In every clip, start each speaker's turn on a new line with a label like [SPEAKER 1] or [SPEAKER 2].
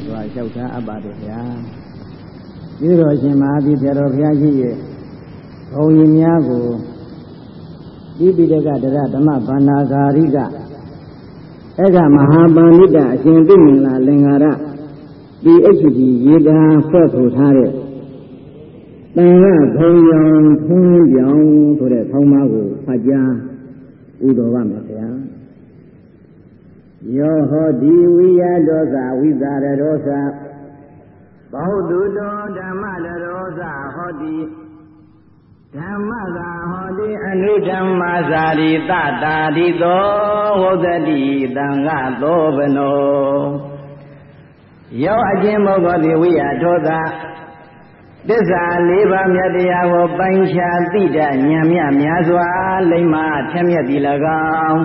[SPEAKER 1] တ်စွာလျှောက်ထားအပ်ပါတယ်ဗျာပြုတော်ရှင်မဟာသီဆရာတော်ဘုရားကြီးရဲ့ဘုံကြီးများကိုဣပိဒကတရဓမ္မဗန္နာဂာရိကအဲ့ကမဟာပဏိတအရှင်သိမင်္ဂလာလင်္ကာရ PhD ရေတာဖွဲ့ထူထားတဲ့တန်ခဘုံရောင်ထုံးပြောင်ဆိုတဲ့ဆောင်းပါးကိုဖတ်ကြားဥတော်ပါမယ်ဗျာ ယောဟောဒီဝိယဒောသဝိသရဒောသဘောဓုတောဓမ္မတရောသဟောတိဓမ္မသာဟောတိအနုဓမ္မသာရိတတာတိသောဝုဒ္ဓတိတံဃသောဘနောယောအချင်းမောဂောတိဝိယဒောသသစ္စာလေးပါးမြတ်တရားကိုပိုင်းခြားသိတတ်ဉာဏ်မြတ်များစွာလိမ္မာထက်မြက်သည်၎င်း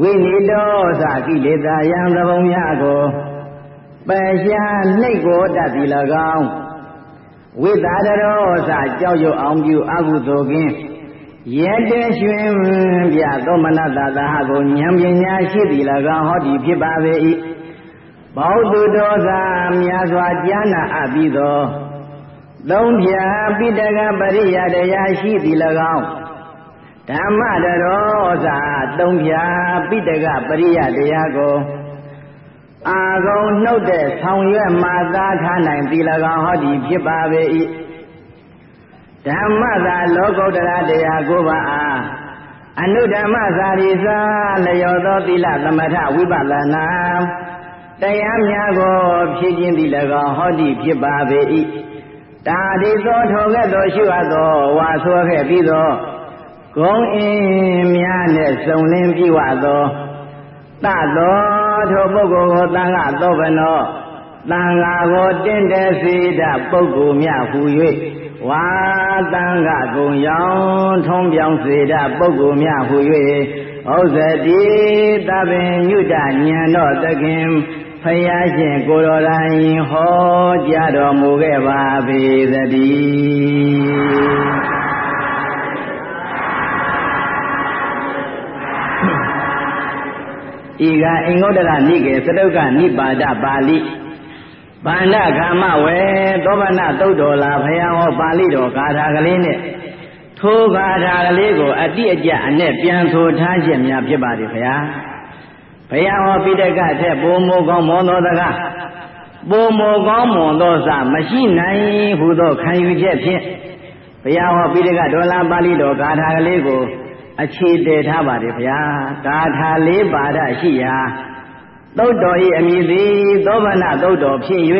[SPEAKER 1] ဝိနိတောသကိလေသာယံသဘုံများကိုပယ်ရှားနှိတ်ကိုတတ်သည်၎င်းဝိတာရရောသကြောက်ရွံ့အောင်ပြုအကုသိုလ်ကင်းရဲတဲရွှင်ပြသောမနတသာဟကိုဉာဏ်ပညာရှိသည်၎င်းဟောဒီဖြစ်ပါပေ၏ဘောဓုတော်သာများစွာကြားနာအပ်ပြီးသောသုံးဖြာပိတကပရိယတရားရှိသည်၎င်း ဓမ္မတရောသာသုံးဖြာပိတကပရိယတရားကိုအာကုံနှုတ်တဲ့ဆောင်ရွက်မှာသာထားနိုင်သည်၎င်းဟောဒီဖြစ်ပါပေ၏ဓမ္မသာလောကုတ္တရာတရားကိုပါအားအနုဓမ္မသာရိသာလျောသောသီလသမထဝိပဿနာတရားများကိုဖြည့်ခြင်းသည်၎င်းဟောဒီဖြစ်ပါပေ၏တာဒီသောထောကဲ့သို့ရှိအပ်သောဝါဆိုခဲ့ပြီးသော ဂုံအင်းများနဲ့စုံလင်းပြည့်ဝသောတသောထိုပုဂ္ဂိုလ်ကိုတန်ခါသောဘနောတန်ခါကိုတင့်တယ်စေတပုဂ္ဂိုလ်များဟူ၍ဝါတန်ခါကုံရောင်ထုံးပြောင်းစေတပုဂ္ဂိုလ်များဟူ၍ဩဇတိတပင်ညုတညံတော်သခင်ဖယားရှင်ကိုတော်တိုင်ဟောကြားတော်မူခဲ့ပါပေသတည်း ဤကအင်္ဂုတ္တရနိကေသတုကနိပါဒပါဠိဗန္ဒကာမဝေသောဗနာသုတ်တော်လာဖယားဟောပါဠိတော်ဂါထာကလေးနဲ့ထိုဂါထာကလေးကိုအတိအကျအနဲ့ပြန်ဆိုထားခြင်းများဖြစ်ပါတယ်ဖယားဘုရားဟောပိဋကထက်ပုံမိုကောင်းမွန်သောတကားပုံမိုကောင်းမွန်သောစမရှိနိုင်ဟုသောခံယူချက်ဖြင့်ဘုရားဟောပိဋကဒေါ်လာပါဠိတော်ဂါထာကလေးကို အခြေတည်ထားပါတယ်ဗျာဂါထာလေးပါဒရှိရာသုတ်တော်၏အမည်သည်သောဗနာသုတ်တော်ဖြစ်၍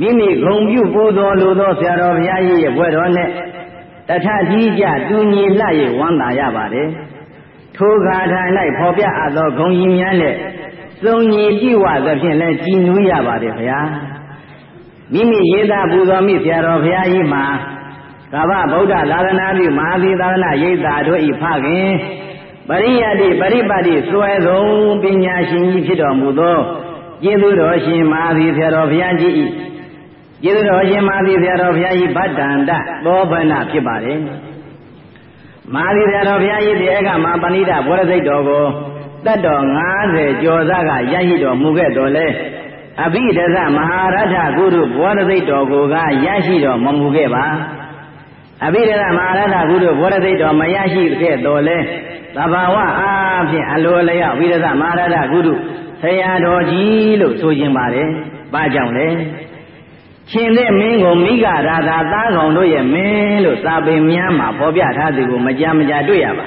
[SPEAKER 1] မိမိဂုံပြုပူဇော်လိုသောဆရာတော်ဘုရားကြီးရဲ့ဘွဲတော်နဲ့တထကြီးကြတူညီလှ၍ဝမ်းသာရပါတယ်ထိုဂါထာ၌ဖော်ပြအပ်သောဂုံကြီးများနဲ့စုံညီပြည့်ဝသဖြင့်လည်းကြည်နူးရပါတယ်ဗျာမိမိရေးသားပူဇော်မိဆရာတော်ဘုရားကြီးမှာ ကဗ္ဗဗုဒ္ဓသာသနာပြုမဟာသီသာသနာရိပ်သာတို့ဤဖခင်ပရိယတိပရိပတ်တိစွဲဆုံးပညာရှင်ကြီးဖြစ်တော်မူသောကျေးဇူးတော်ရှင်မဟာသီဆရာတော်ဘုရားကြီးဤကျေးဇူးတော်ရှင်မဟာသီဆရာတော်ဘုရားကြီးဗတ္တန္တသောဗနာဖြစ်ပါတယ်မာသီဆရာတော်ဘုရားကြီးဒီအခါမှာပဏိဒဘောရစိတ်တော်ကိုတတ်တော်90ကျော်စားကရရှိတော်မူခဲ့တော်လဲအဘိဓသမဟာရထကုရုဘောရစိတ်တော်ကိုကရရှိတော်မမူခဲ့ပါ အဘိဓသမဟာရထကုရုဘောရစိတ်တော်မရရှိခဲ့တော်လဲသဘာဝအားဖြင့်အလိုလျောက်အဘိဓသမဟာရထကုရုဆရာတော်ကြီးလို့ဆိုခြင်းပါတယ်။ဘာကြောင့်လဲရှင်တဲ့မင်းကိုမိဂရာသာသားကောင်တို့ရဲ့မင်းလို့စာပေများမှာဖော်ပြထားသူကိုမကြမကြတွေ့ရပါ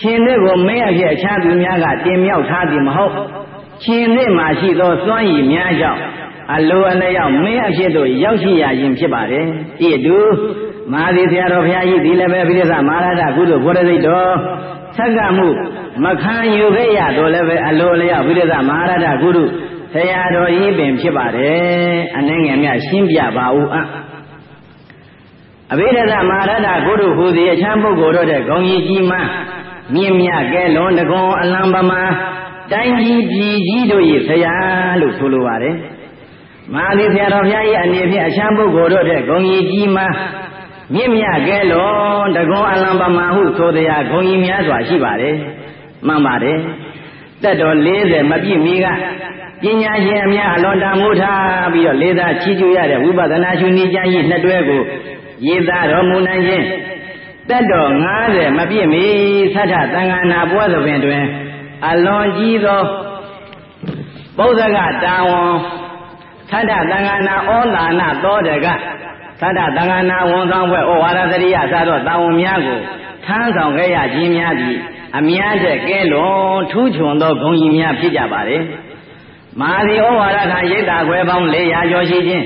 [SPEAKER 1] ရှင်တဲ့ကိုမင်းအဖြစ်အခြားသူများကတင်မြောက်ထားသည်မဟုတ်ရှင်တဲ့မှာရှိသောစွမ်းရည်များကြောင့်အလိုအလျောက်မင်းအဖြစ်သို့ရောက်ရှိရခြင်းဖြစ်ပါတယ်ဤအတူ မဟာသီဆရာတော်ဘုရားကြီးဒီလည်းပဲပိဋကမဟာရဒကုသိုလ်ဘုရသိတ်တော်ဆက်ကမှုမခံယူခဲ့ရတော့လည်းပဲအလိုအလျောက်ပိဋကမဟာရဒကုသိုလ်ဆရာတော်ကြီးပင်ဖြစ်ပါတယ်အနှင်းငယ်မြရှင်းပြပါဦးအအဘိဓမ္မာရဒကုရုဟူသည်အချမ်းပုဂ္ဂိုလ်တို့တဲ့ဂုံကြီးကြီးမှမြင့်မြတ်ကဲလွန်တကွန်အလံပမာတိုင်းကြီးပြည်ကြီးတို့၏ဆရာလို့ဆိုလိုပါတယ်မဟာသီဆရာတော်ဘုရား၏အနေဖြင့်အချမ်းပုဂ္ဂိုလ်တို့တဲ့ဂုံကြီးကြီးမှ မြင့်မြတ်ကဲလွန်တကွန်အလံပမာဟုဆိုတရားဂုံကြီးများစွာရှိပါတယ်မှန်ပါတယ်တက်တော်40မပြည့်မီကပညာရှင်အများအလွန်တန်မိုးထားပြီးတော့လေးစားချီးကျူးရတဲ့ဝိပဿနာရှုနည်းကျမ်းကြီးနှစ်တွဲကိုရေးသားတော်မူနိုင်ခြင်းတက်တော်90မပြည့်မီသတ္ထသံဃာနာပွဲသဘင်တွင် အလွန်ကြီးသောဗုဒ္ဓကတာဝန်သတ္တသံဃာနာဩလာနသောတက သတ္တသံဃာနာဝန်ဆောင်ဘွဲ့ဩဝါဒသရိယစသောတာဝန်များကိုထမ်းဆောင်ခဲ့ရခြင်းများသည်အများတဲ့ကဲလွန်ထူးချွန်သောဂုဏ်ကြီးများဖြစ်ကြပါလေမဟာစီဩဝါဒခံရိတ်တာခွဲပေါင်း400ကျော်ရှိခြင်း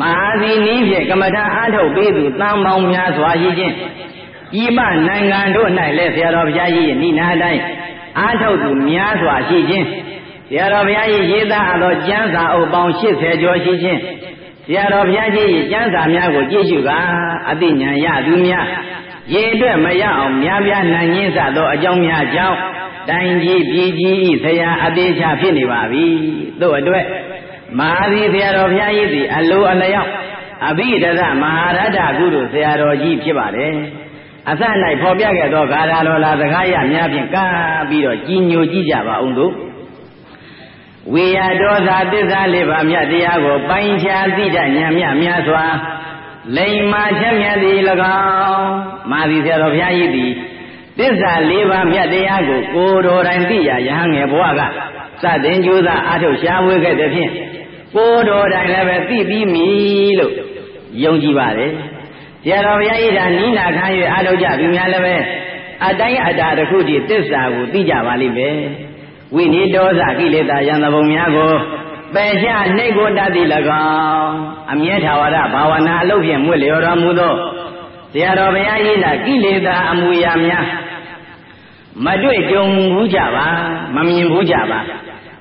[SPEAKER 1] မဟာစီနည်းဖြင့်ကမ္မထာအားထုတ်ပေးသူတန်ပေါင်းများစွာရှိခြင်းဤမနိုင်ငံတို့၌လည်းဆရာတော်ဘုရားကြီးနိနာတိုင်းအားထုတ်သူများစွာရှိခြင်းဆရာတော်ဘုရားကြီးရေးသားအပ်သောကျမ်းစာအုပ်ပေါင်း80ကျော်ရှိခြင်း ဆရာတော်ဘုရားကြီးကျမ်းစာများကိုကြည့်ရှုကအသိဉာဏ်ရသူများရေအတွက်မရအောင်များပြားနိုင်ရင်းစသောအကြောင်းများကြောင့်တိုင်းကြီးပြည်ကြီးဤဆရာအသေးချဖြစ်နေပါပြီသို့အတွက်မဟာသီဆရာတော်ဘုရားကြီးသည်အလိုအလျောက်အဘိဓမ္မမဟာရတ္တကုသိုလ်ဆရာတော်ကြီးဖြစ်ပါတယ်အစ၌ဖော်ပြခဲ့သောဂါထာတော်လာစကားရများဖြင့်ကပြီးတော့ကြီးညိုကြည့်ကြပါအောင်တို့ ဝေယဒေါသသစ္စာလေးပါးမြတ်တရားကိုပိုင်းခြားသိတတ်ဉာဏ်မြတ်များစွာလိမ္မာချက်မြတ်သည်၎င်းမာသီဆရာတော်ဘုရားကြီးသည်သစ္စာလေးပါးမြတ်တရားကိုကိုယ်တော်တိုင်သိရယဟန်ငယ်ဘဝကစတင်ကြိုးစားအားထုတ်ရှားဝေခဲ့တဲ့ဖြင့်ကိုယ်တော်တိုင်လည်းပဲသိပြီးပြီလို့ယုံကြည်ပါတယ်ဆရာတော်ဘုရားကြီးကနိနာခံ၍အားထုတ်ကြသူများလည်းပဲအတိုင်းအတာတစ်ခုတည်းသစ္စာကိုသိကြပါလိမ့်မယ် ဝိနိဒောဇကိလေသာယံသဘုံများကိုပယ်ချနှိတ်ကိုတတ်သည်၎င်းအမြဲထာဝရဘာဝနာအလုပ်ဖြင့်မွေ့လျော်တော်မူသောဆရာတော်ဘုရားကြီးကကိလေသာအမူအရာများမတွေ့ကြုံဘူးကြပါမမြင်ဘူးကြပါ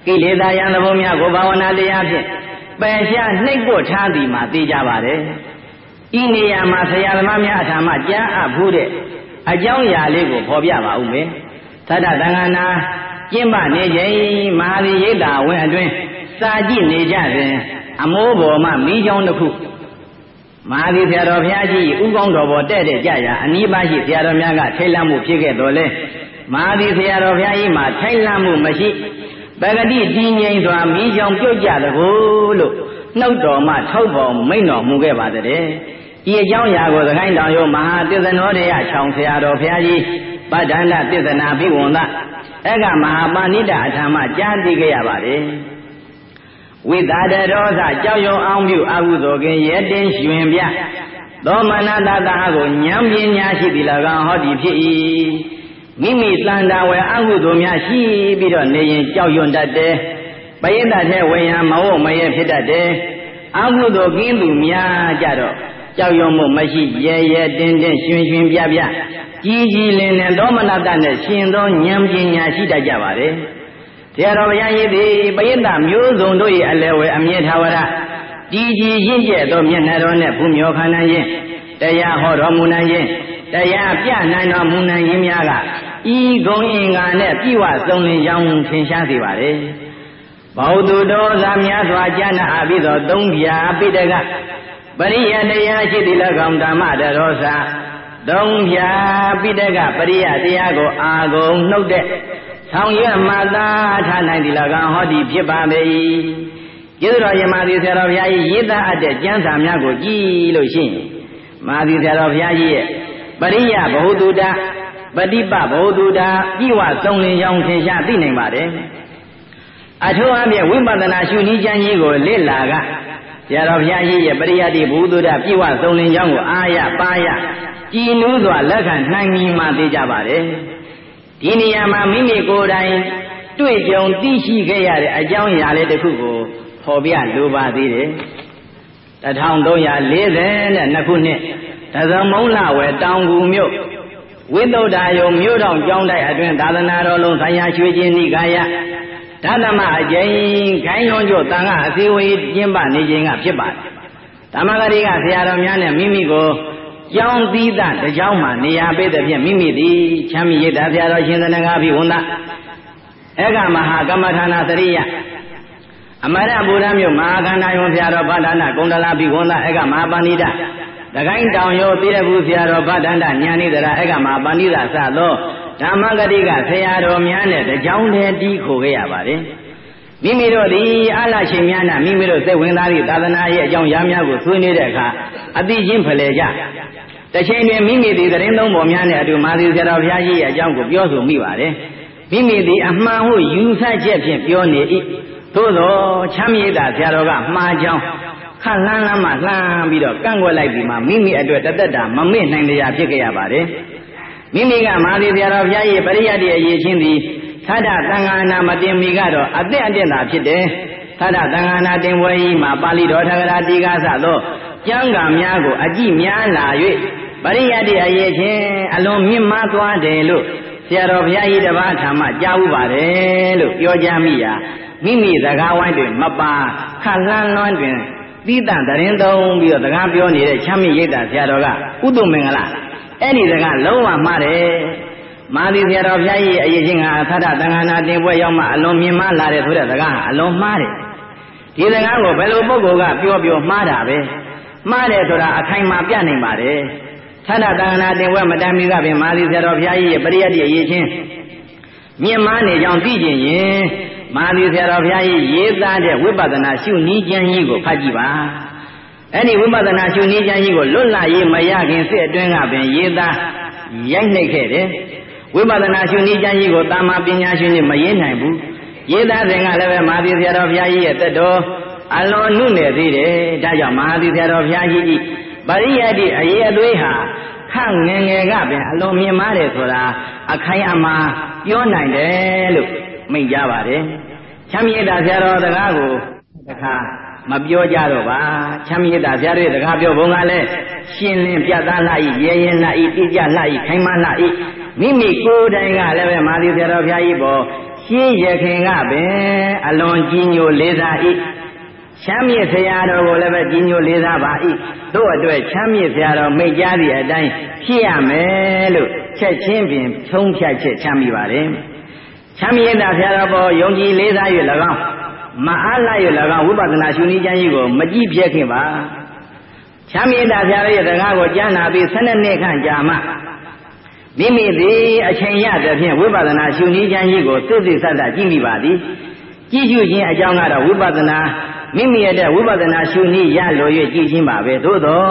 [SPEAKER 1] ကိလေသာယံသဘုံများကိုဘာဝနာတရားဖြင့်ပယ်ချနှိတ်ကိုထားသည်မှာသိကြပါတယ်ဤနေရာမှာဆရာသမားများအထာမကြားအပ်ဘူးတဲ့အကြောင်းအရာလေးကိုဖော်ပြပါဦးမယ်သတ္တသံဃာနာ ကျင့်ပနေခြင်းမဟာရိယိတာဝင်အတွင်းစာကြည့်နေကြစဉ်အမိုးပေါ်မှမိချောင်းတစ်ခုမဟာဒီဆရာတော်ဘုရားကြီးဥကောင်းတော်ပေါ်တဲ့တဲ့ကြရာအနိပါရှိဆရာတော်များကထိတ်လန့်မှုဖြစ်ခဲ့တော်လဲမဟာဒီဆရာတော်ဘုရားကြီးမှာထိတ်လန့်မှုမရှိပဂတိတည်ငြိမ်စွာမိချောင်းပြုတ်ကြတကူလို့နှုတ်တော်မှထောက်ပေါ်မိန့်တော်မူခဲ့ပါတဲ့ဒီအကြောင်းအရာကိုသခိုင်းတောင်ရောမဟာတစ္ဆနောတေယခြောင်ဆရာတော်ဘုရားကြီး ပဋ္ဌာန္တသစ္ဆနာဘိဝန္တအဲ့ကမဟာပါဏိတအထာမကြားသိခဲ့ရပါတယ်ဝိသဒရောသကြောက်ရွံအောင်ပြုအဟုသောကင်ရဲတင်ရှင်ပြသောမနတတအကိုဉာဏ်ပညာရှိသည်၎င်းဟောဒီဖြစ်၏မိမိတန်တာဝယ်အဟုသောများရှိပြီးတော့နေရင်ကြောက်ရွံတတ်တယ်ပရိသတ်ထဲဝေယံမဟုတ်မရဲဖြစ်တတ်တယ်အဟုသောကင်းသူများကြတော့ ကြောက်ရွံ့မှုမရှိရဲရဲတင်းတင်းရွှင်ရွှင်ပြပြကြီးကြီးလင်းလင်းသောမနတနဲ့ရှင်သောဉာဏ်ပညာရှိတတ်ကြပါလေတရားတော်ဘုရားကြီးသည်ပရိသတ်မျိုးစုံတို့၏အလဲဝဲအမြဲထာဝရကြီးကြီးရင့်ကျက်သောမျက်နှာတော်နဲ့ဘုမျောခန္ဓာခြင်းတရားဟောတော်မူနိုင်ခြင်းတရားပြနိုင်တော်မူနိုင်ခြင်းများကဤဂုံအင်္ဂါနဲ့ပြည့်ဝစုံလင်ကြောင်းထင်ရှားစေပါလေဘောဓုတော်သာများစွာကျမ်းနာအပြီးသောသုံးပြာပိတက ပရိယတရားရှိသည်၎င်းဓမ္မတရောစာသုံးပြာပိတကပရိယတရားကိုအာဂုံနှုတ်တဲ့ဆောင်ရွက်မှသာထားနိုင်သည်၎င်းဟောဒီဖြစ်ပါပေ၏ကျေးဇူးတော်ယမသည်ဆရာတော်ဘုရားကြီးရေးသားအပ်တဲ့ကျမ်းစာများကိုကြည်လို့ရှိရင်မာသည်ဆရာတော်ဘုရားကြီးရဲ့ပရိယဘ ਹੁ တုတပฏิပဘ ਹੁ တုတပြည့်ဝစုံလင်ကြောင်းသင်ရှားသိနိုင်ပါတယ်အထူးအဖြင့်ဝိပဿနာရှုနည်းကျမ်းကြီးကိုလေ့လာက ဆရာတော်ဘုရားကြီးရဲ့ပရိယတ်တိဘုဒ္ဓပြည့်ဝစုံလင်ကြောင်းကိုအာရပါရကြည်နူးစွာလက်ခံနိုင်ပြီမှသိကြပါတယ်ဒီနေရာမှာမိမိကိုယ်တိုင်တွေ့ကြုံသိရှိခဲ့ရတဲ့အကြောင်းအရာလေးတစ်ခုကိုဖော်ပြလိုပါသေးတယ်1342ခုနှစ်တသမုံလဝယ်တောင်ကူမြို့ဝိသုဒ္ဓယုံမြို့တော်ကျောင်းတိုက်အတွင်သာသနာတော်လုံးဆိုင်ရာရွှေချင်းနိကာယ ဓမ္မအကျဉ်ခိုင်းလွန်ကျတန်ခါအစည်းအဝေးကျင်းပနေခြင်းကဖြစ်ပါတယ်ဓမ္မဂရိကဆရာတော်များနဲ့မိမိကိုကျောင်းသီးသတကြောင်းမှာနေရာပေးတဲ့ဖြင့်မိမိသည်ချမ်းမြေရတာဆရာတော်ရှင်သနဂါဖိဝန္တဧကမဟာကမ္မထာနာသရိယအမရဗုဒ္ဓမြို့မဟာခန္ဓာယုံဆရာတော်ဗဒ္ဒနာကုန္ဒလာဖိဝန္တဧကမဟာပဏိတတကိုင်းတောင်ရောသိရဘူးဆရာတော်ဗဒ္ဒန္တညာနိဒရာဧကမဟာပဏိတစသော ဓမ္မဂတိကဆရာတော်များနဲ့တကြောင်းတည်းတီးခိုခဲ့ရပါတယ်မိမိတို့သည်အလားရှင်များနာမိမိတို့စိတ်ဝင်စားသည့်သာသနာရဲ့အကြောင်းရားများကိုဆွေးနွေးတဲ့အခါအတိချင်းဖလှယ်ကြတချိန်တွင်မိမိသည်သတင်းသုံးပေါ်များနဲ့အတူမာသီဆရာတော်ဘုရားကြီးရဲ့အကြောင်းကိုပြောဆိုမိပါတယ်မိမိသည်အမှန်ဟုယူဆချက်ဖြင့်ပြောနေ၏သို့သောချမ်းမြေတာဆရာတော်ကမှားကြောင်းခန့်လန်းလန်းမှလှမ်းပြီးတော့ကန့်ကွက်လိုက်ပြီးမှမိမိအတွက်တသက်တာမမေ့နိုင်တရားဖြစ်ခဲ့ရပါတယ် မိမိကမာသီဆရာတော်ဘုရားရဲ့ပရိယတ်ရဲ့အရေးချင်းသည်သဒ္ဒသံဃာနာမတင်မီကတော့အသက်အတက်သာဖြစ်တယ်သဒ္ဒသံဃာနာတင်ပွဲကြီးမှာပါဠိတော်ထဂရာတိကားစသောကျမ်းဂန်များကိုအကြည့်များလာ၍ပရိယတ်ရဲ့အရေးချင်းအလွန်မြင့်မားသွားတယ်လို့ဆရာတော်ဘုရားကြီးတပါးထာမကြားဥပါတယ်လို့ပြောကြမိရာမိမိစကားဝိုင်းတွင်မပါခလှမ်းလွန်းတွင်ပြီးတန်တရင်သုံးပြီးတော့စကားပြောနေတဲ့ချမ်းမြေရိတ်တာဆရာတော်ကဥတုမင်္ဂလာ အဲ့ဒီစကားလုံးဝမှားတယ်မာသီဆရာတော်ဘုရားကြီးအရေးချင်းကသတ္တသံဃာနာတင်ပွဲရောက်မှအလွန်မြင်မလာတဲ့ဆိုတဲ့စကားဟာအလွန်မှားတယ်ဒီစကားကိုဘယ်လိုပုဂ္ဂိုလ်ကပြောပြောမှားတာပဲမှားတယ်ဆိုတာအခိုင်မာပြနိုင်ပါတယ်သတ္တသံဃာနာတင်ပွဲမတမ်းမီကပင်မာသီဆရာတော်ဘုရားကြီးရဲ့ပရိယတ်တိအရေးချင်းမြင်မနေကြောင်းသိကျင်ရင်မာသီဆရာတော်ဘုရားကြီးရေးသားတဲ့ဝိပဿနာရှုနည်းကျမ်းကြီးကိုဖတ်ကြည့်ပါ အဲ့ဒီဝိပဿနာရှုနည်းကျမ်းကြီးကိုလွတ်လပ်ရေးမရခင်စစ်အတွင်းကပင်ရေးသားရိုက်နှိပ်ခဲ့တယ်ဝိပဿနာရှုနည်းကျမ်းကြီးကိုတာမပညာရှင်တွေမရေးနိုင်ဘူးရေးသားစဉ်ကလည်းပဲမာသီဆရာတော်ဘုရားကြီးရဲ့တက်တော်အလွန်နုနယ်သေးတယ်ဒါကြောင့်မာသီဆရာတော်ဘုရားကြီးကြီးပရိယတ်တိအရေးအသွေးဟာခန့်ငယ်ငယ်ကပင်အလွန်မြင်မာတယ်ဆိုတာအခိုင်အမာပြောနိုင်တယ်လို့မိန့်ကြပါတယ်ချမ်းမြေတာဆရာတော်တကားကိုတခါ မပြောကြတော့ပါချမ်းမြေတာဆရာတို့တကားပြောဘုံကလည်းရှင်းလင်းပြတ်သားလှ၏ရဲရင်လှ၏တိကျလှ၏ခိုင်မာလှ၏မိမိကိုယ်တိုင်ကလည်းပဲမာသီဆရာတော်ဘုရားကြီးပေါ်ရှင်းရခင်ကပင်အလွန်ကြီးညိုလေးစား၏ချမ်းမြေဆရာတော်ကိုလည်းပဲကြီးညိုလေးစားပါ၏တို့အတွက်ချမ်းမြေဆရာတော်မိတ်ကြားသည့်အတိုင်းဖြစ်ရမယ်လို့ချက်ချင်းပင်ထုံးဖြတ်ချက်ချမ်းမိပါတယ်ချမ်းမြေတာဆရာတော်ပေါ်ယုံကြည်လေးစား၍၎င်း မအားလိုက်၍၎င်းဝိပဿနာရှုနည်းချမ်းကြီးကိုမကြည့်ပြက်ခင်ပါချမ်းမြေတာဆရာတော်ရဲ့စကားကိုကြားနာပြီး12နှစ်ခန့်ကြာမှမိမိသည်အချိန်ရတဲ့ဖြင့်ဝိပဿနာရှုနည်းချမ်းကြီးကိုသိသိစသကြည့်မိပါသည်ကြည့်ရှုခြင်းအကြောင်းကတော့ဝိပဿနာမိမိရဲ့တဲ့ဝိပဿနာရှုနည်းရလို၍ကြည့်ခြင်းပါပဲသို့တော့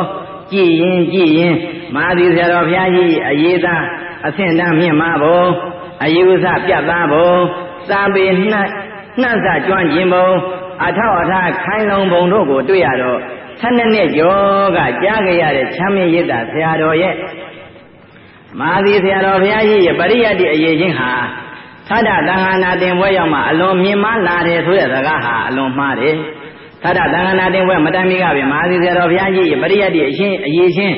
[SPEAKER 1] ကြည်ရင်ကြည်ရင်မာသီဆရာတော်ဘုရားကြီးအရေးသားအဆင့်တန်းမြင့်မားဖို့အယူဆပြတ်သားဖို့သာပေ နှံ့နှံ့စကျွမ်းကျင်ပုံအထောက်အထားခိုင်းလုံပုံတို့ကိုတွေ့ရတော့12နှစ်ကျော်ကကြားကြရတဲ့ချမ်းမြေ့ရစ်တာဆရာတော်ရဲ့မာသီဆရာတော်ဘုရားကြီးရဲ့ပရိယတ်တိအရေးချင်းဟာသဒ္ဒသံဃာနာတင်ပွဲရောက်မှအလွန်မြင်မလာတယ်ဆိုတဲ့စကားဟာအလွန်မှားတယ်သဒ္ဒသံဃာနာတင်ပွဲမတမ်းမီကပဲမာသီဆရာတော်ဘုရားကြီးရဲ့ပရိယတ်တိအရှင်အရေးချင်း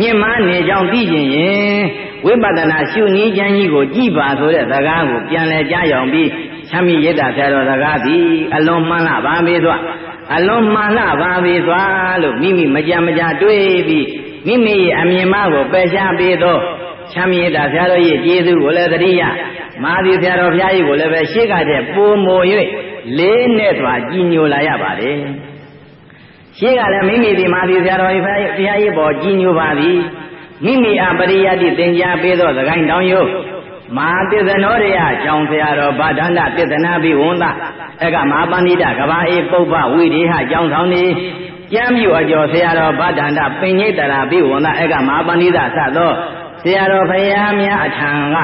[SPEAKER 1] မြင်မနေကြောင်းသိကျင်ရင်ဝိပဿနာရှုနည်းချမ်းကြီးကိုကြည်ပါဆိုတဲ့စကားကိုပြန်လဲကြားရောင်ပြီး ချမ်းမြေရတ္တဆရာတော်စကားသည်အလွန်မှန်လားပါပေသွားအလွန်မှန်လားပါပေသွားလို့မိမိမကြမကြတွေးပြီးမိမိရဲ့အမြင်မှကိုပယ်ရှားပေးသောချမ်းမြေတာဆရာတော်ရဲ့ကျေးဇူးကိုလည်းသတိရမာသီဆရာတော်ဘုရားကြီးကိုလည်းပဲရှေ့ကတည်းပုံမို၍လေးနဲ့စွာကြီးညိုလာရပါတယ်ရှေ့ကလည်းမိမိဒီမာသီဆရာတော်ဘုရားကြီးပေါ်ကြီးညိုပါသည်မိမိအပရိယတိသင်ကြားပေးသောသခိုင်းတောင်ယု မဟာတစ္ဆနောရိယကျောင်းဆရာတော်ဗဒန္တတစ္ဆနာဘိဝန္တအဲကမဟာပဏိတကဘာအေပုပ္ပဝိရိဟကျောင်းဆောင်နေကျမ်းပြုအကျော်ဆရာတော်ဗဒန္တပင်ညိတရာဘိဝန္တအဲကမဟာပဏိတသသောဆရာတော်ဘုရားများအထံက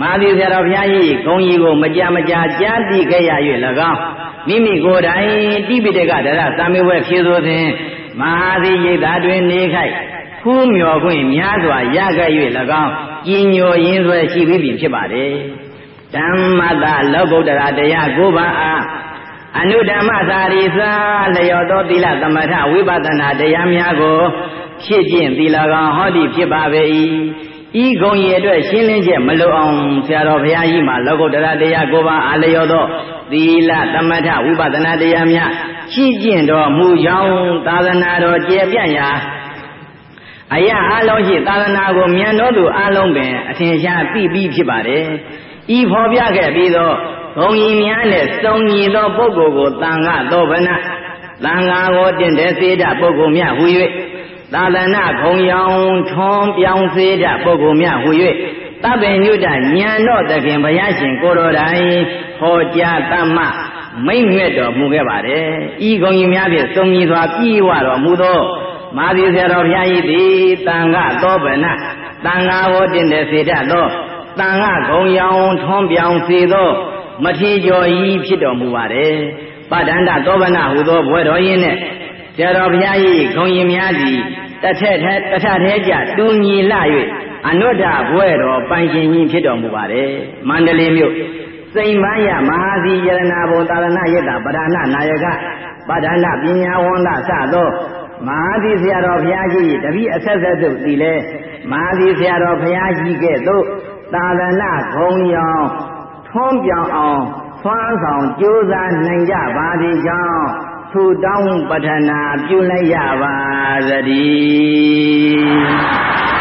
[SPEAKER 1] မာသီဆရာတော်ဘုရားကြီးဂုံကြီးကိုမကြမကြာကြားသိခဲ့ရ၍၎င်းမိမိကိုယ်တိုင်တိပိဋကဒရသံမေဝဲဖြေဆိုစဉ်မဟာသီရိတ်သာတွင်နေခိုက်ဖူးမြော်ခွင့်များစွာရခဲ့၍၎င်း ကြီးညိုရင်းဆွဲရှိပြီးပြီဖြစ်ပါတယ်ဓမ္မတလောကုတ္တရာတရား၉ပါးအားအနုဓမ္မသာရိသာလျော်သောသီလသမထဝိပဿနာတရားများကိုဖြစ်ကျင့်သီလကောင်ဟောဒီဖြစ်ပါပေ၏ဤဂုံရည်အတွက်ရှင်းလင်းချက်မလိုအောင်ဆရာတော်ဘုရားကြီးမှာလောကုတ္တရာတရား၉ပါးအားလျော်သောသီလသမထဝိပဿနာတရားများရှိကျင့်တော်မူကြောင်းသာသနာတော်ကျေပြန့်ရာ အရာအလုံးရှိသာသနာကိုမြန်တော်သူအလုံးပင်အထင်ရှားသိပြီးဖြစ်ပါတယ်။ဤဖော်ပြခဲ့ပြီးတော့ဘုံကြီးများနဲ့စုံညီသောပုဂ္ဂိုလ်ကိုတန်ခါသောဗနာတန်ခါကိုတင့်တဲ့စေတပုဂ္ဂိုလ်များဟူ၍သာသနာခုံရောင်ထွန်ပြောင်းစေတပုဂ္ဂိုလ်များဟူ၍တပ္ပညုတညံတော့တခင်ဘုရားရှင်ကိုတော်တိုင်ဟောကြားတမ္မမိမ့်မြတ်တော်မူခဲ့ပါတယ်ဤဂုံကြီးများဖြင့်စုံညီစွာပြည်ဝတော်မူသော မာသီဆရာတော်ဘုရားကြီးသည်တန်ခသောဗနတန်ခါဝတင်တဲ့စေတတ်သောတန်ခဂုံရောင်ထွန်းပြောင်စေသော မထေကျော်ကြီးဖြစ်တော်မူပါတယ်ပဒန္တသောဗနဟူသောဘွဲတော်ရင်းနဲ့ဆရာတော်ဘုရားကြီးဂုံရင်များသည်တထက်ထက်တထထဲကြတူညီလှ၍အနုဒ္ဒဘွဲတော်ပိုင်ရှင်ကြီးဖြစ်တော်မူပါတယ်မန္တလေးမြို့စိန်မန်းရမဟာစီယရနာဘုံသာသနာယတ္တပဒနာနာယကပဒနာပညာဝန္တစသော မဟာသီဆရာတော်ဘုရားကြီးတပည့်အဆက်ဆက်တို့ဒီလဲမဟာသီဆရာတော်ဘုရားကြီးကဲ့သို့သာသနာဂုံရောင်ထွန်းပြောင်အောင်သွမ်းဆောင်ကြိုးစားနိုင်ကြပါသည်ကြောင့်ထူတောင်းပထနာပြုလိုက်ရပါသတည်း